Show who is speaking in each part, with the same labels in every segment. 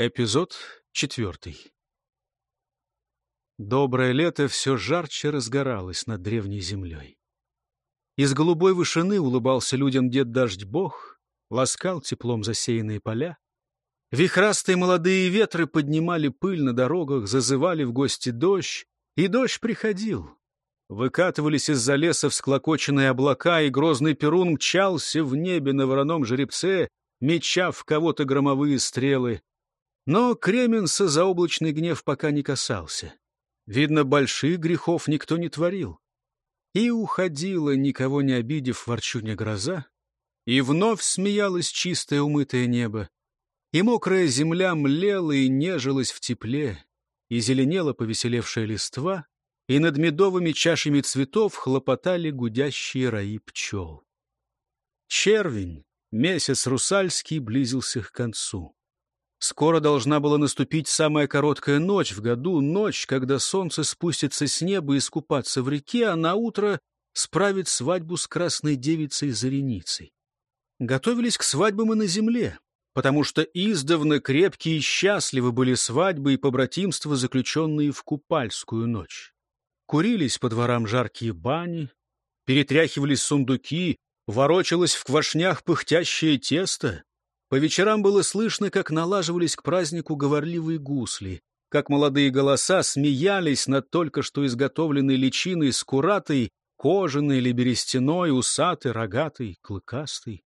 Speaker 1: Эпизод четвертый. Доброе лето все жарче разгоралось над древней землей. Из голубой вышины улыбался людям дед дождь бог, ласкал теплом засеянные поля. Вихрастые молодые ветры поднимали пыль на дорогах, зазывали в гости дождь, и дождь приходил. Выкатывались из-за леса всклокоченные облака, и грозный перун мчался в небе на вороном жеребце, меча в кого-то громовые стрелы. Но Кременса заоблачный гнев пока не касался. Видно, больших грехов никто не творил. И уходила, никого не обидев, ворчуня гроза, и вновь смеялось чистое умытое небо, и мокрая земля млела и нежилась в тепле, и зеленела повеселевшая листва, и над медовыми чашами цветов хлопотали гудящие раи пчел. Червень, месяц русальский, близился к концу. Скоро должна была наступить самая короткая ночь в году, ночь, когда солнце спустится с неба и искупаться в реке, а на утро справит свадьбу с красной девицей Зареницей. Готовились к свадьбам и на земле, потому что издавна крепкие и счастливы были свадьбы и побратимства, заключенные в купальскую ночь. Курились по дворам жаркие бани, перетряхивались сундуки, ворочалось в квашнях пыхтящее тесто, по вечерам было слышно, как налаживались к празднику говорливые гусли, как молодые голоса смеялись над только что изготовленной личиной с куратой, кожаной или берестяной, усатой, рогатой, клыкастой.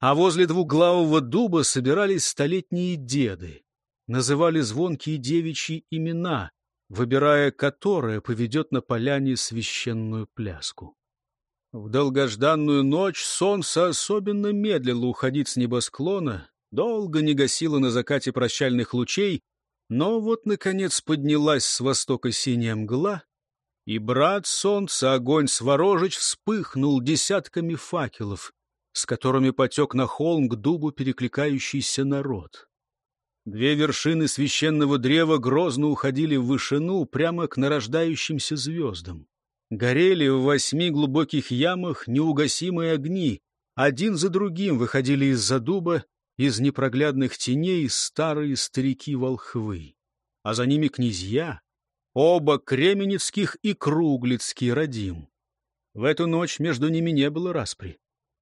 Speaker 1: А возле двуглавого дуба собирались столетние деды, называли звонкие девичьи имена, выбирая которое поведет на поляне священную пляску. В долгожданную ночь солнце особенно медлило уходить с небосклона, долго не гасило на закате прощальных лучей, но вот, наконец, поднялась с востока синяя мгла, и брат солнца, огонь Сворожич, вспыхнул десятками факелов, с которыми потек на холм к дубу перекликающийся народ. Две вершины священного древа грозно уходили в вышину прямо к нарождающимся звездам. Горели в восьми глубоких ямах неугасимые огни. Один за другим выходили из-за дуба, из непроглядных теней старые старики-волхвы. А за ними князья, оба кременецких и круглицкий родим. В эту ночь между ними не было распри.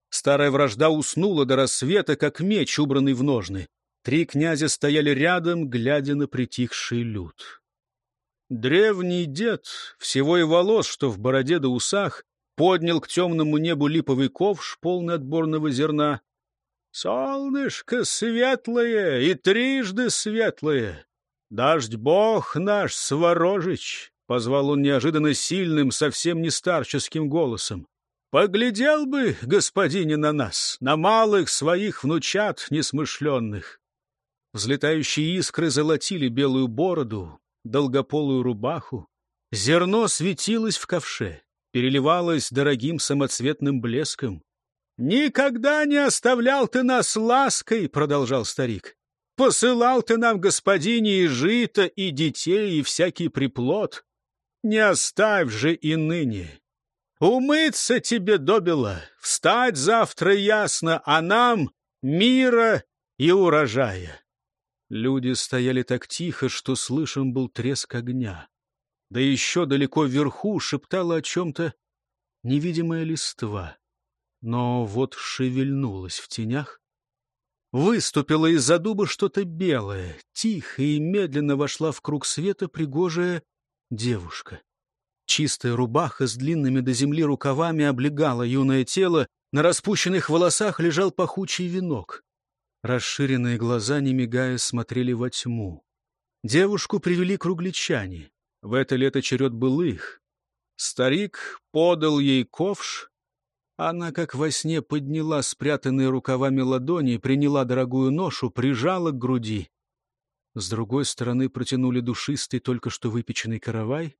Speaker 1: Старая вражда уснула до рассвета, как меч, убранный в ножны. Три князя стояли рядом, глядя на притихший люд. Древний дед, всего и волос, что в бороде да усах, поднял к темному небу липовый ковш, полный отборного зерна. «Солнышко светлое и трижды светлое! Дождь бог наш, Сворожич!» — позвал он неожиданно сильным, совсем не старческим голосом. «Поглядел бы, господине, на нас, на малых своих внучат несмышленных!» Взлетающие искры золотили белую бороду, долгополую рубаху. Зерно светилось в ковше, переливалось дорогим самоцветным блеском. «Никогда не оставлял ты нас лаской!» — продолжал старик. «Посылал ты нам, господине, и жито, и детей, и всякий приплод. Не оставь же и ныне. Умыться тебе добило, встать завтра ясно, а нам мира и урожая. Люди стояли так тихо, что слышен был треск огня. Да еще далеко вверху шептала о чем-то невидимая листва. Но вот шевельнулась в тенях. Выступило из-за дуба что-то белое, тихо и медленно вошла в круг света пригожая девушка. Чистая рубаха с длинными до земли рукавами облегала юное тело, на распущенных волосах лежал пахучий венок. Расширенные глаза, не мигая, смотрели во тьму. Девушку привели кругличане. В это лето черед был их. Старик подал ей ковш. Она, как во сне, подняла спрятанные рукавами ладони, приняла дорогую ношу, прижала к груди. С другой стороны протянули душистый, только что выпеченный каравай.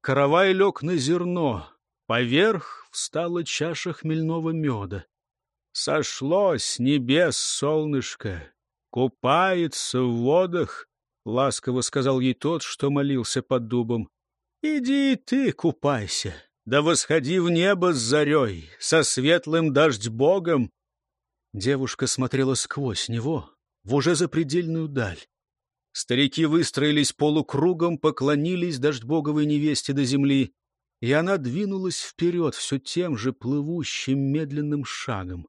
Speaker 1: Каравай лег на зерно. Поверх встала чаша хмельного меда. Сошло с небес солнышко, купается в водах, — ласково сказал ей тот, что молился под дубом. — Иди ты купайся, да восходи в небо с зарей, со светлым дождь богом. Девушка смотрела сквозь него, в уже запредельную даль. Старики выстроились полукругом, поклонились дождьбоговой невесте до земли, и она двинулась вперед все тем же плывущим медленным шагом.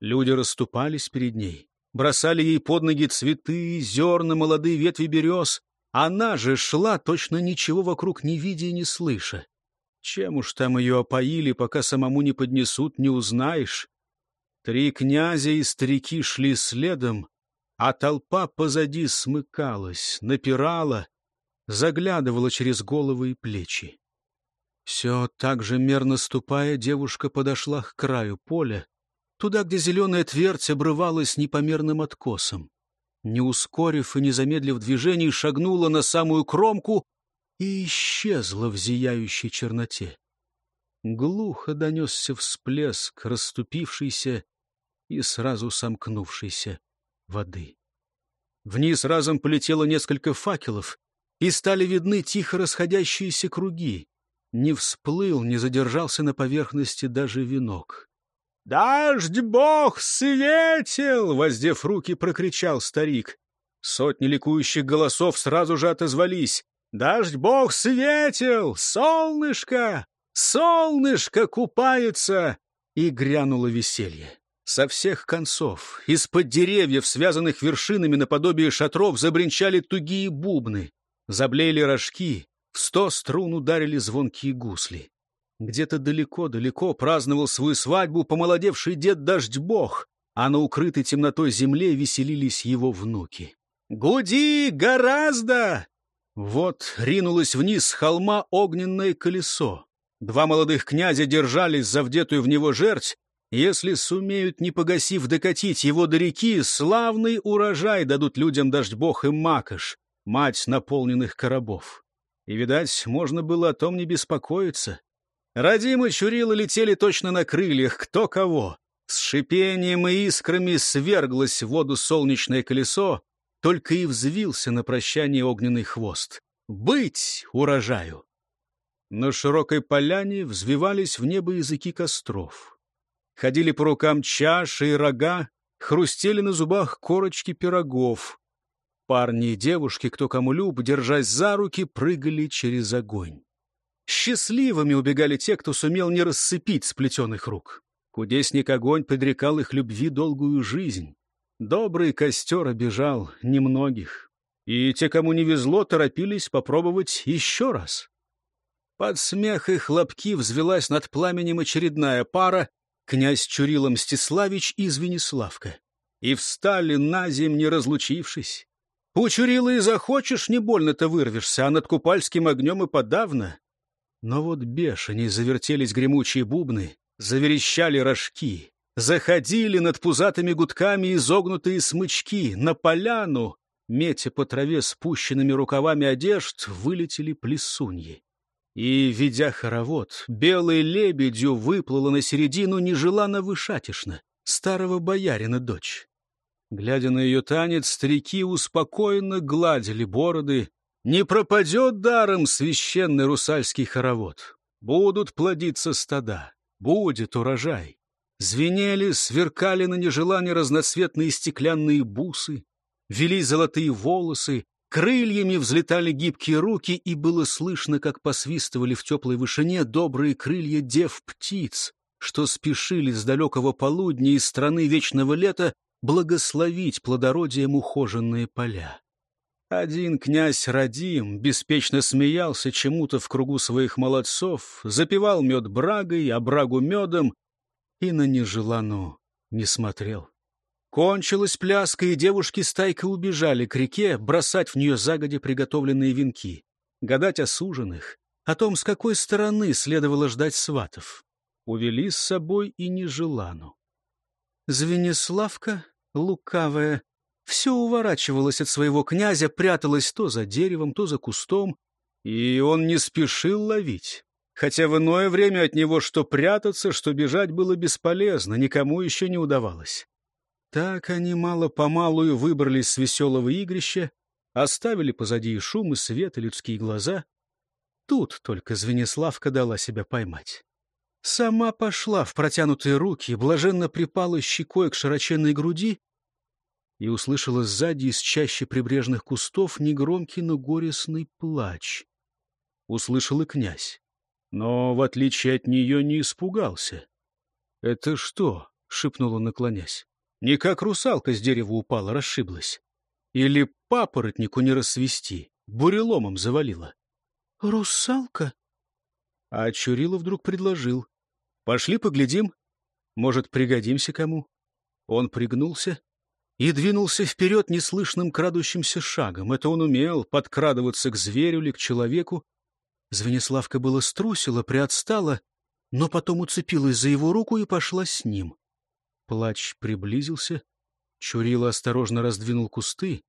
Speaker 1: Люди расступались перед ней, бросали ей под ноги цветы, зерна, молодые ветви берез. Она же шла, точно ничего вокруг не видя и не слыша. Чем уж там ее опоили, пока самому не поднесут, не узнаешь. Три князя и старики шли следом, а толпа позади смыкалась, напирала, заглядывала через головы и плечи. Все так же мерно ступая, девушка подошла к краю поля, туда, где зеленая твердь обрывалась непомерным откосом. Не ускорив и не замедлив движений, шагнула на самую кромку и исчезла в зияющей черноте. Глухо донесся всплеск расступившейся и сразу сомкнувшейся воды. Вниз разом полетело несколько факелов, и стали видны тихо расходящиеся круги. Не всплыл, не задержался на поверхности даже венок. «Дождь бог светил!» — воздев руки, прокричал старик. Сотни ликующих голосов сразу же отозвались. Дождь бог светил! Солнышко! Солнышко купается!» И грянуло веселье. Со всех концов, из-под деревьев, связанных вершинами наподобие шатров, забринчали тугие бубны. Заблеяли рожки, в сто струн ударили звонкие гусли. Где-то далеко-далеко праздновал свою свадьбу помолодевший дед Дождь-бог, а на укрытой темнотой земле веселились его внуки. «Гуди гораздо!» Вот ринулось вниз с холма огненное колесо. Два молодых князя держались за вдетую в него жерть. Если сумеют, не погасив, докатить его до реки, славный урожай дадут людям дождь-бог и макаш, мать наполненных коробов. И, видать, можно было о том не беспокоиться. Радим и Чурила летели точно на крыльях, кто кого. С шипением и искрами сверглось в воду солнечное колесо, только и взвился на прощание огненный хвост. «Быть урожаю!» На широкой поляне взвивались в небо языки костров. Ходили по рукам чаши и рога, хрустели на зубах корочки пирогов. Парни и девушки, кто кому люб, держась за руки, прыгали через огонь. Счастливыми убегали те, кто сумел не рассыпить сплетенных рук. Кудесник огонь предрекал их любви долгую жизнь. Добрый костер обижал немногих, и те, кому не везло, торопились попробовать еще раз. Под смех и хлопки взвелась над пламенем очередная пара, князь Чурила Мстиславич и Звениславка, и встали на земь, не разлучившись. У Чурила и захочешь, не больно-то вырвешься, а над купальским огнем и подавно. Но вот бешеней завертелись гремучие бубны, заверещали рожки. Заходили над пузатыми гудками изогнутые смычки. На поляну, метя по траве спущенными рукавами одежд, вылетели плесуньи. И, ведя хоровод, белой лебедью выплыла на середину нежеланно вышатишна, старого боярина дочь. Глядя на ее танец, старики успокоенно гладили бороды. Не пропадет даром священный русальский хоровод. Будут плодиться стада, будет урожай. Звенели, сверкали на нежелание разноцветные стеклянные бусы, вели золотые волосы, крыльями взлетали гибкие руки, и было слышно, как посвистывали в теплой вышине добрые крылья дев-птиц, что спешили с далекого полудня из страны вечного лета благословить плодородием ухоженные поля. Один князь Радим беспечно смеялся чему-то в кругу своих молодцов, запивал мед брагой, а брагу медом, и на нежелану не смотрел. Кончилась пляска, и девушки стайкой убежали к реке бросать в нее загоди приготовленные венки, гадать о суженых, о том, с какой стороны следовало ждать сватов. Увели с собой и нежелану. Звениславка, лукавая, все уворачивалась от своего князя, пряталась то за деревом, то за кустом, и он не спешил ловить хотя в иное время от него что прятаться, что бежать было бесполезно, никому еще не удавалось. Так они мало-помалу и выбрались с веселого игрища, оставили позади и шум, и свет, и людские глаза. Тут только Звениславка дала себя поймать. Сама пошла в протянутые руки, блаженно припала щекой к широченной груди и услышала сзади из чаще прибрежных кустов негромкий, но горестный плач. Услышал и князь, но, в отличие от нее, не испугался. — Это что? — шепнул он, наклонясь. — Не как русалка с дерева упала, расшиблась. Или папоротнику не рассвести, буреломом завалила. — Русалка? А Чурила вдруг предложил. — Пошли поглядим. Может, пригодимся кому? Он пригнулся и двинулся вперед неслышным крадущимся шагом. Это он умел, подкрадываться к зверю или к человеку. Звениславка было струсила, приотстала, но потом уцепилась за его руку и пошла с ним. Плач приблизился, Чурила осторожно раздвинул кусты,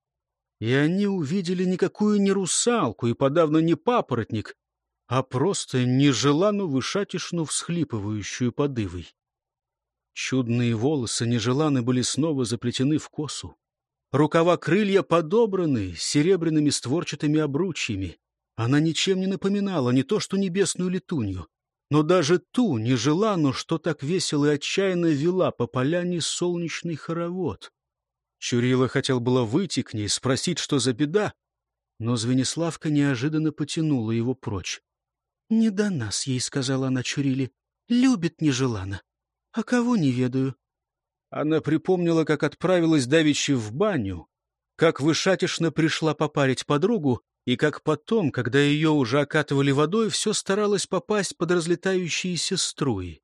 Speaker 1: и они увидели никакую не русалку и подавно не папоротник, а просто нежеланно вышатишну всхлипывающую подывой. Чудные волосы нежеланы были снова заплетены в косу. Рукава крылья подобраны серебряными створчатыми обручьями. Она ничем не напоминала не то что небесную летунью, но даже ту нежеланную, что так весело и отчаянно вела по поляне солнечный хоровод. Чурила хотел было выйти к ней, спросить, что за беда, но Звениславка неожиданно потянула его прочь. — Не до нас, — ей сказала она Чуриле, — любит нежеланно. А кого не ведаю. Она припомнила, как отправилась давичи в баню, как вышатишно пришла попарить подругу, и как потом, когда ее уже окатывали водой, все старалась попасть под разлетающиеся струи.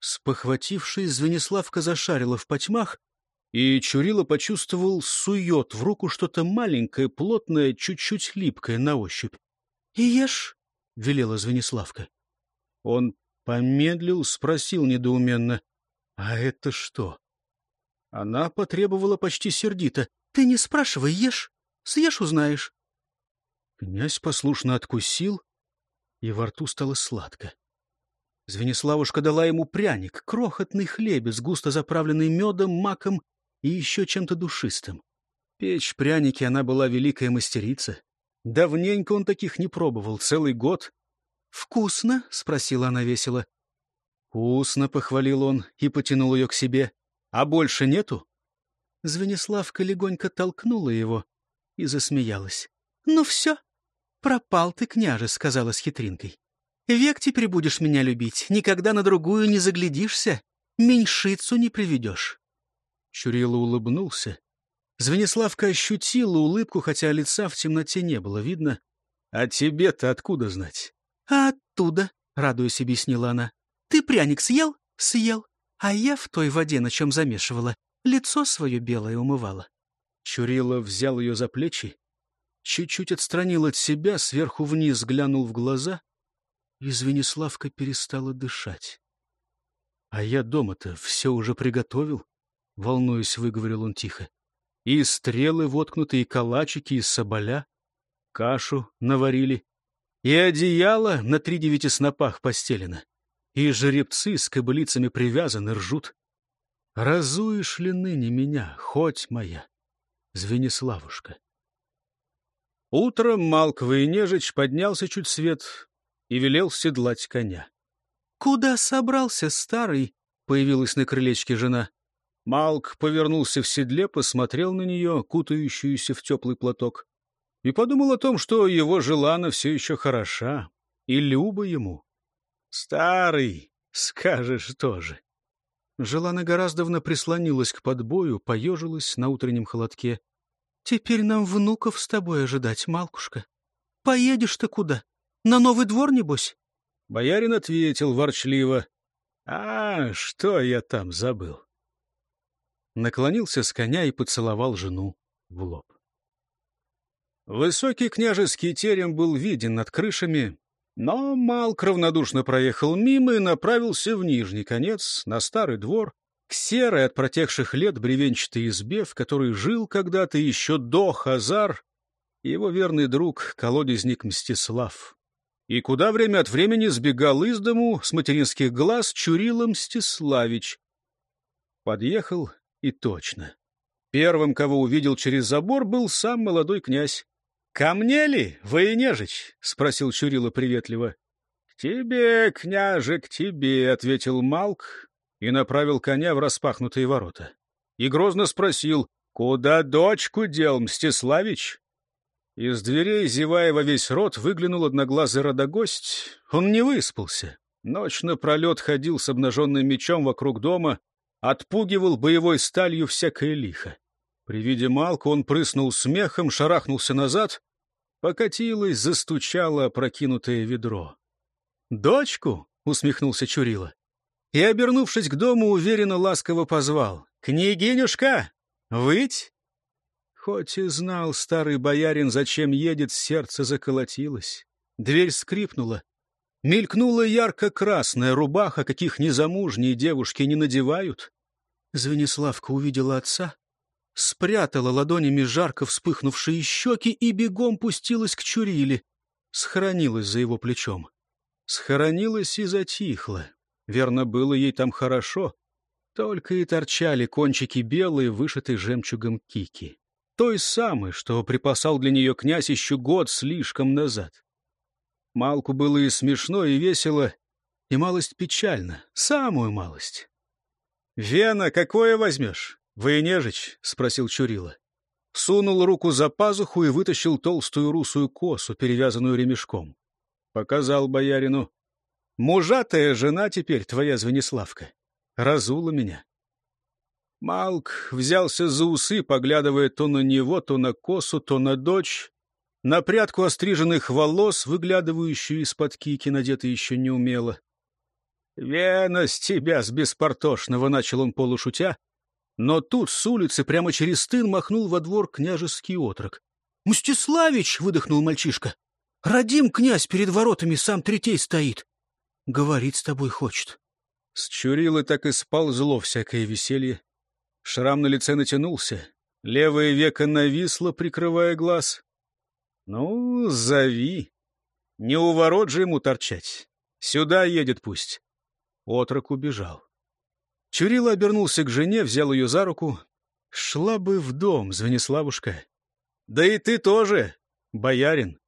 Speaker 1: Спохватившись, Звениславка зашарила в потьмах, и Чурила почувствовал, сует в руку что-то маленькое, плотное, чуть-чуть липкое на ощупь. — И ешь, — велела Звениславка. Он Помедлил, спросил недоуменно. — А это что? Она потребовала почти сердито. — Ты не спрашивай, ешь. Съешь — узнаешь. Князь послушно откусил, и во рту стало сладко. Звениславушка дала ему пряник, крохотный хлебец, густо заправленный медом, маком и еще чем-то душистым. Печь пряники она была великая мастерица. Давненько он таких не пробовал, целый год. «Вкусно?» — спросила она весело. «Вкусно», — похвалил он и потянул ее к себе. «А больше нету?» Звениславка легонько толкнула его и засмеялась. «Ну все, пропал ты, княже», — сказала с хитринкой. «Век теперь будешь меня любить, никогда на другую не заглядишься, меньшицу не приведешь». Чурила улыбнулся. Звениславка ощутила улыбку, хотя лица в темноте не было видно. «А тебе-то откуда знать?» «А оттуда», — радуясь, объяснила она. «Ты пряник съел?» «Съел. А я в той воде, на чем замешивала, лицо свое белое умывала». Чурила взял ее за плечи, чуть-чуть отстранил от себя, сверху вниз глянул в глаза, и Звениславка перестала дышать. «А я дома-то все уже приготовил», — волнуясь, выговорил он тихо. «И стрелы воткнуты, и калачики, и соболя. Кашу наварили, и одеяло на три девяти снопах постелено, и жеребцы с кобылицами привязаны, ржут. Разуешь ли ныне меня, хоть моя, Звениславушка? Утром Малква и Нежич поднялся чуть свет и велел седлать коня. — Куда собрался, старый? — появилась на крылечке жена. Малк повернулся в седле, посмотрел на нее, кутающуюся в теплый платок и подумал о том, что его желана все еще хороша, и люба ему. «Старый, скажешь тоже». Желана Гораздовна прислонилась к подбою, поежилась на утреннем холодке. «Теперь нам внуков с тобой ожидать, Малкушка. Поедешь-то куда? На новый двор, небось?» Боярин ответил ворчливо. «А, что я там забыл?» Наклонился с коня и поцеловал жену в лоб. Высокий княжеский терем был виден над крышами, но Малк равнодушно проехал мимо и направился в нижний конец, на старый двор, к серой от протекших лет бревенчатой избе, в которой жил когда-то еще до Хазар его верный друг, колодезник Мстислав. И куда время от времени сбегал из дому с материнских глаз Чурила Мстиславич. Подъехал и точно. Первым, кого увидел через забор, был сам молодой князь. — Ко мне ли, военежич? — спросил Чурила приветливо. — К тебе, княже, к тебе, — ответил Малк и направил коня в распахнутые ворота. И грозно спросил, Куда дочку дел, Мстиславич? Из дверей, зевая во весь рот, выглянул одноглазый родогость. Он не выспался. Ночь напролет ходил с обнаженным мечом вокруг дома, отпугивал боевой сталью всякое лихо. При виде Малку он прыснул смехом, шарахнулся назад. Покатилось, застучало опрокинутое ведро. «Дочку?» — усмехнулся Чурила. И, обернувшись к дому, уверенно ласково позвал. «Княгинюшка! Выть?» Хоть и знал старый боярин, зачем едет, сердце заколотилось. Дверь скрипнула. Мелькнула ярко-красная рубаха, каких незамужние девушки не надевают. Звениславка увидела отца, спрятала ладонями жарко вспыхнувшие щеки и бегом пустилась к Чуриле, схоронилась за его плечом. Схоронилась и затихла. Верно, было ей там хорошо. Только и торчали кончики белые, вышитые жемчугом кики. Той самой, что припасал для нее князь еще год слишком назад. Малку было и смешно, и весело, и малость печально, самую малость. «Вена, какое возьмешь? Военежич?» — спросил Чурила. Сунул руку за пазуху и вытащил толстую русую косу, перевязанную ремешком. Показал боярину. «Мужатая жена теперь твоя Звениславка. Разула меня». Малк взялся за усы, поглядывая то на него, то на косу, то на дочь, на прядку остриженных волос, выглядывающую из-под кики, надетой еще не умело. «Вена с тебя, с беспортошного!» — начал он полушутя. Но тут с улицы прямо через тын махнул во двор княжеский отрок. «Мстиславич!» — выдохнул мальчишка. «Родим князь перед воротами, сам третей стоит. Говорить с тобой хочет». С Чурилы так и сползло всякое веселье. Шрам на лице натянулся, левое веко нависло, прикрывая глаз. Ну, зови. Не у ворот же ему торчать. Сюда едет пусть. Отрок убежал. Чурила обернулся к жене, взял ее за руку. Шла бы в дом, Звениславушка. Да и ты тоже, боярин.